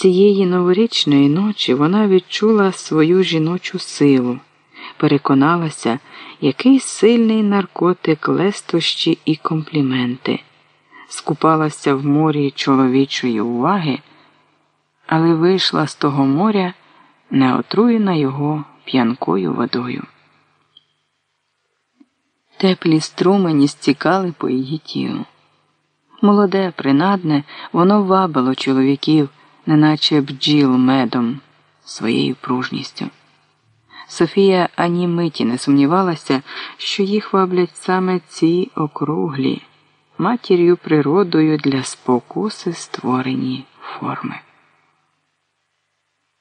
Цієї новорічної ночі вона відчула свою жіночу силу, переконалася, який сильний наркотик лестощі і компліменти, скупалася в морі чоловічої уваги, але вийшла з того моря, не отруєна його п'янкою водою. Теплі струмені стікали по її тілу. Молоде, принадне, воно вабило чоловіків, неначе бджіл медом, своєю пружністю. Софія ані миті не сумнівалася, що їх ваблять саме ці округлі, матір'ю природою для спокуси створені форми.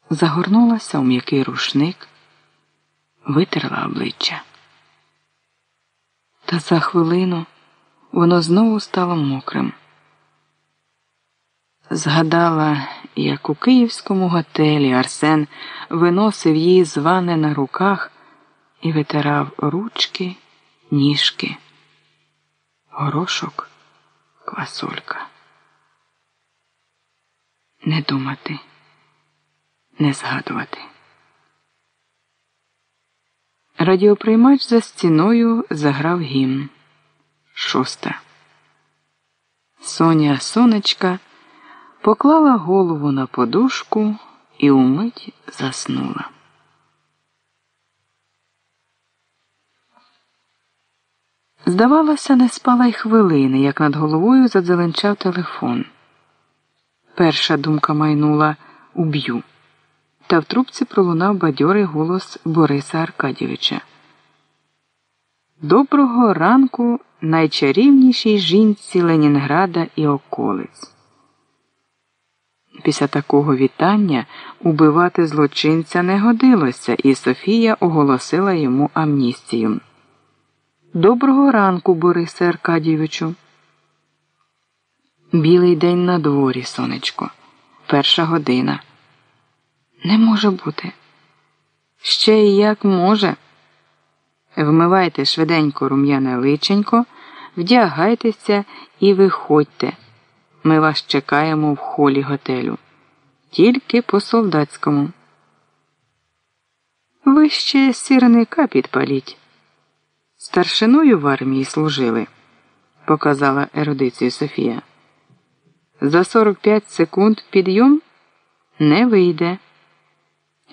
Загорнулася у м'який рушник, витерла обличчя. Та за хвилину воно знову стало мокрим. Згадала, як у київському готелі Арсен виносив її з вани на руках і витирав ручки, ніжки, горошок, квасолька. Не думати, не згадувати. Радіоприймач за стіною заграв гімн. Шоста. Соня сонечка поклала голову на подушку і умить заснула. Здавалося, не спала й хвилини, як над головою задзеленчав телефон. Перша думка майнула уб'ю та в трубці пролунав бадьорий голос Бориса Аркадійовича. Доброго ранку найчарівнішій жінці Ленінграда і околиць. Після такого вітання убивати злочинця не годилося, і Софія оголосила йому амністію. Доброго ранку, Борисе Аркадійовичу. Білий день на дворі, сонечко, перша година. Не може бути. Ще й як може. Вмивайте швиденько рум'яне личенько, вдягайтеся і виходьте. Ми вас чекаємо в холі готелю. Тільки по солдатському. Ви ще сірника підпаліть. Старшиною в армії служили, показала ерудицію Софія. За 45 секунд підйом не вийде.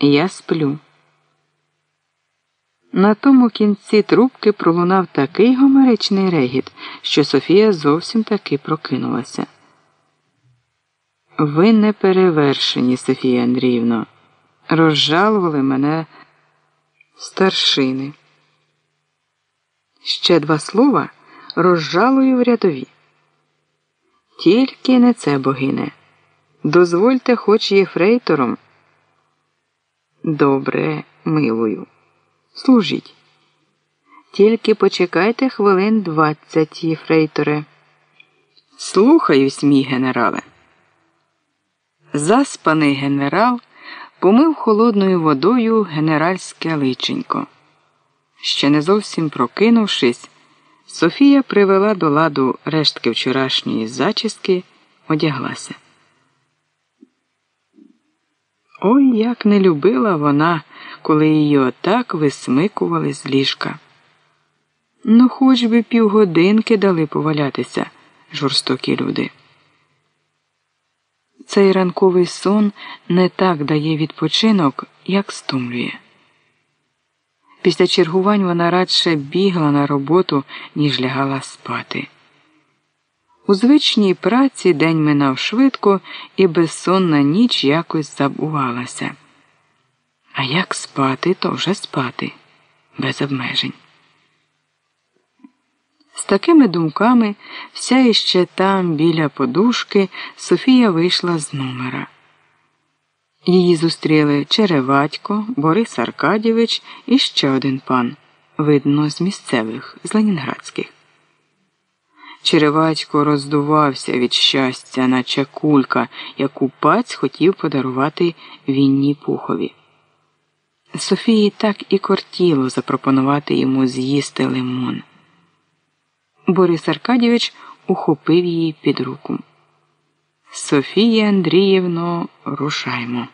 Я сплю. На тому кінці трубки пролунав такий гомеричний регіт, що Софія зовсім таки прокинулася. Ви не перевершені, Софія Андріївно. Розжалували мене старшини. Ще два слова розжалую в рядові. Тільки не це богине. Дозвольте, хоч єфрейтором. Добре, милую. Служіть. Тільки почекайте хвилин двадцять, єфрейторе. Слухаюсь, мій генерале. Заспаний генерал помив холодною водою генеральське личенько. Ще не зовсім прокинувшись, Софія привела до ладу рештки вчорашньої зачіски, одяглася. Ой, як не любила вона, коли її отак висмикували з ліжка. Ну, хоч би півгодинки дали повалятися, жорстокі люди. Цей ранковий сон не так дає відпочинок, як стумлює. Після чергувань вона радше бігла на роботу, ніж лягала спати. У звичній праці день минав швидко і безсонна ніч якось забувалася. А як спати, то вже спати, без обмежень. З такими думками вся іще там, біля подушки, Софія вийшла з номера. Її зустріли Череватько, Борис Аркадійович і ще один пан, видно, з місцевих, з ленінградських. Черевачко роздувався від щастя, наче кулька, яку паць хотів подарувати Вінні Пухові. Софії так і кортіло запропонувати йому з'їсти лимон. Борис Аркадійович ухопив її під руку. Софія Андріївно, рушаймо.